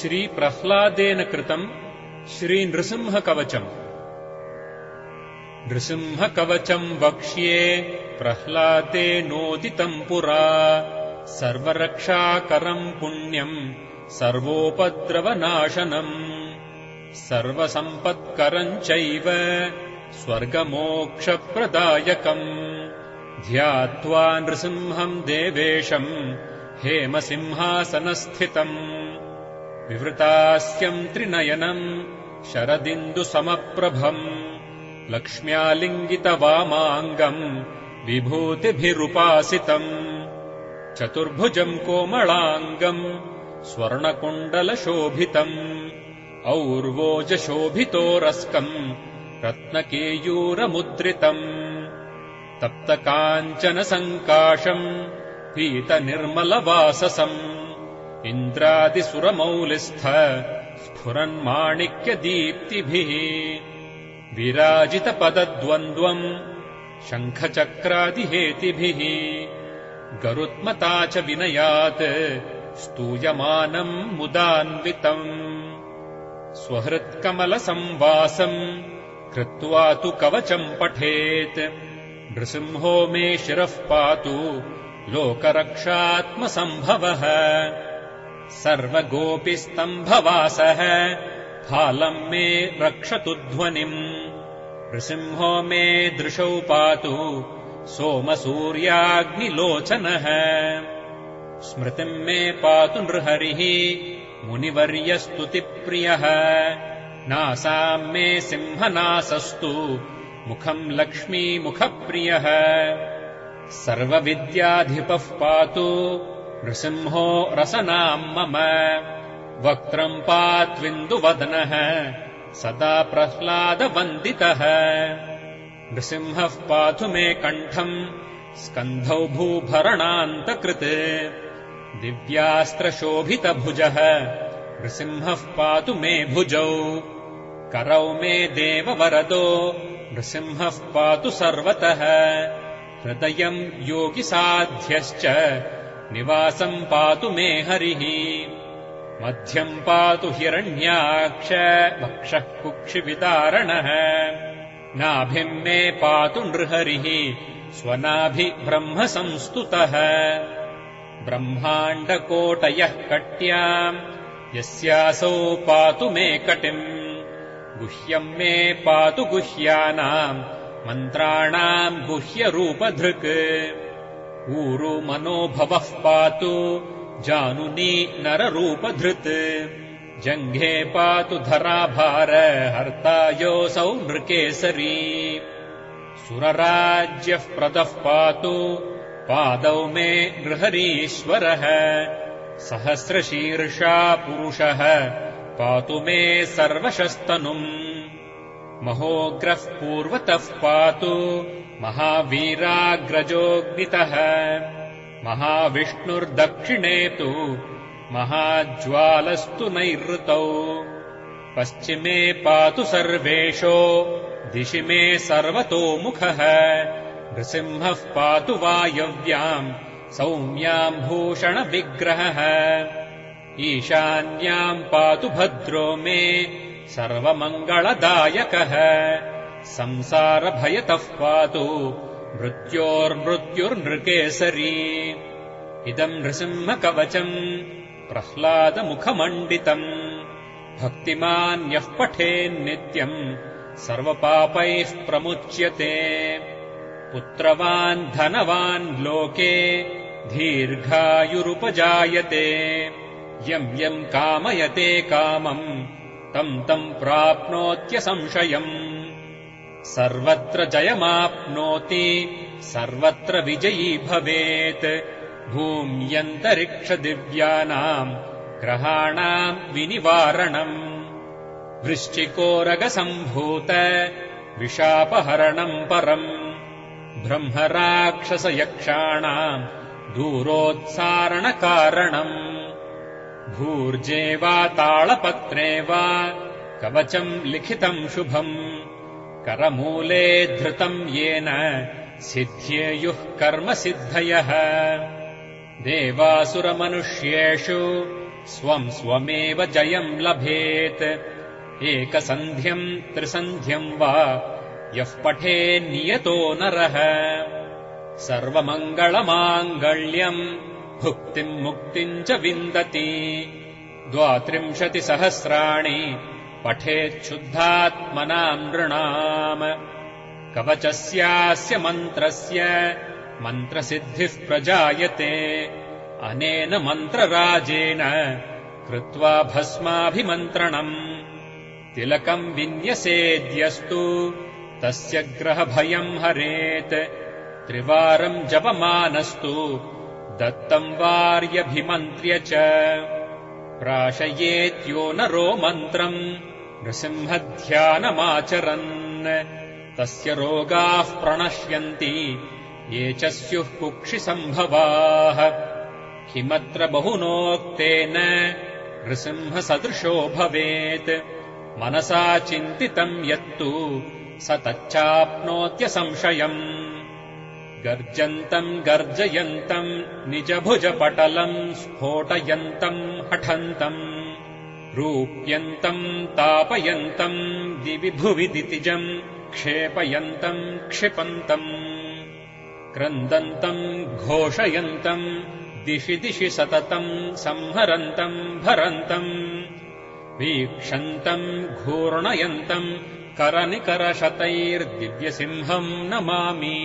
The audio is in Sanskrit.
श्रीप्रह्लादेन कृतम् श्रीनृसिंहकवचम्। नृसिंहकवचम् वक्ष्ये प्रह्लादेनोदितम् पुरा। सर्वरक्षाकरम् पुण्यम् सर्वोपद्रवनाशनम्। सर्वसम्पत्करम् चैव स्वर्गमोक्षप्रदायकम्। ध्यात्वा नृसिंहम् देवेशम् हेमसिंहासनस्थितम् विवृतास्यम् त्रिनयनम् शरदिन्दुसमप्रभम् लक्ष्म्यालिङ्गितवामाङ्गम् विभूतिभिरुपासितम् चतुर्भुजम् कोमलाङ्गम् स्वर्णकुण्डलशोभितम् और्वोजशोभितोरस्कम् रत्नकेयूरमुद्रितम् तप्तकाञ्चनसङ्काशम् पीतनिर्मलवाससम् इन्द्रादिसुरमौलिस्थ स्फुरन्माणिक्यदीप्तिभिः विराजितपदद्वन्द्वम् शङ्खचक्रादिहेतिभिः गरुत्मता च विनयात् स्तूयमानम् मुदान्वितम्। स्वहृत्कमलसंवासम् कृत्वा तु कवचम् पठेत्। नृसिंहो मे शिरः पातु लोकरक्षात्मसम्भवः सर्वगोपिस्तम्भवासः। फालम् मे रक्षतु ध्वनिम् नृसिंहो मे दृशौ पातु सोमसूर्याग्निलोचनः। स्मृतिम् मे पातु नृहरिः। मुनिवर्यस्तुतिप्रियः। नासाम् मे सिंहनासस्तु। मुखम् लक्ष्मीमुखप्रियः। सर्वविद्याधिपः पातु नृसिंहो रसनाम् मम। वक्त्रम् पात्विन्दुवदनः सदा प्रह्लादवन्दितः। नृसिंहः पातु मे कण्ठम् स्कन्धौ भूभरणान्तकृत्। दिव्यास्त्रशोभितभुजः नृसिंहः पातु मे भुजौ। करौ मे देववरदो नृसिंहः पातु सर्वतः। हृदयम् योगिसाध्यश्च निवासम् पातु मे हरिः। मध्यम् पातु हिरण्याक्ष वक्षः कुक्षिविदारणः। नाभिम् मे पातु नृहरिः स्वनाभिब्रह्मसंस्तुतः ब्रह्माण्डकोटयः कट्याम् यस्यासौ पातु मे कटिम्। गुह्यम् मे पातु गुह्यानाम् मन्त्राणाम् गुह्यरूपधृक् ऊरु मनोभवः पातु जानुनी नररूपधृत् जङ्घे पातु धराभार हर्तायोऽसौ नृकेसरी सुरराज्यः प्रदः पातु पादौ मे नृहरीश्वरः सहस्रशीर्षा पुरुषः पातु मे सर्वशस्तनुम् महोग्रः पूर्वतः पातु महावीराग्रजोऽग्नितः महाविष्णुर्दक्षिणे तु महाज्वालस्तु नैऋतौ। पश्चिमे पातु सर्वेषो दिशि मे सर्वतोमुखः। नृसिंहः पातु वायव्याम् सौम्याम् भूषणविग्रहः। ईशान्याम् पातु भद्रो मे सर्वमङ्गलदायकः। संसारभयतः पातु मृत्योर्मृत्युर्नृकेसरी। इदम् नृसिंहकवचम् प्रह्लादमुखमण्डितम् भक्तिमान् यः पठेन्नित्यम् सर्वपापैः प्रमुच्यते। पुत्रवान् धनवान् लोके दीर्घायुरुपजायते। यम् यम् कामयते कामम् तम् तम् प्राप्नोत्यसंशयम् सर्वत्र जयमाप्नोति सर्वत्र विजयी भवेत्। भूम्यन्तरिक्षदिव्यानाम् ग्रहाणाम् विनिवारणम्। वृश्चिकोरगसम्भूत विशापहरणम् परम्। ब्रह्मराक्षसयक्षाणाम् दूरोत्सारणकारणम् भूर्जे वा ताळपत्रे वा कवचम् लिखितम् शुभम्। करमूले धृतम् येन सिद्ध्येयुः कर्मसिद्धयः देवासुरमनुष्येषु स्वम् स्वमेव जयम् लभेत्। एकसन्ध्यम् त्रिसन्ध्यम् वा यः पठे नियतो नरः। सर्वमङ्गलमाङ्गल्यम् भुक्तिम् मुक्तिम् च विन्दति। द्वात्रिंशतिसहस्राणि पठेच्छुद्धात्मना नृणाम्। कवचस्यास्य मन्त्रस्य मन्त्रसिद्धिः प्रजायते। अनेन मन्त्रराजेन कृत्वा भस्माभिमन्त्रणम्। तिलकम् विन्यसेद्यस्तु तस्य ग्रहभयम् हरेत्। त्रिवारम् जपमानस्तु दत्तम् वार्यभिमन्त्र्य च। प्राशयेत्यो नरो मन्त्रम्। नृसिंहध्यानमाचरन्। तस्य रोगाः प्रणश्यन्ति। ये च स्युः कुक्षिसम्भवाः। किमत्र बहुनोक्तेन नृसिंहसदृशो भवेत्। मनसा चिन्तितम् यत्तु। स तच्चाप्नोत्यसंशयम् गर्जन्तम् गर्जयन्तम् निजभुजपटलम् स्फोटयन्तम् हठन्तम् रूप्यन्तम् तापयन्तम् दिवि भुवि दितिजम् क्षेपयन्तम् क्षिपन्तम् क्रन्दन्तम् घोषयन्तम् दिशि दिशि सततम् संहरन्तम् भरन्तम् वीक्षन्तम् घूर्णयन्तम् करनिकरशतैर्दिव्यसिंहम् नमामि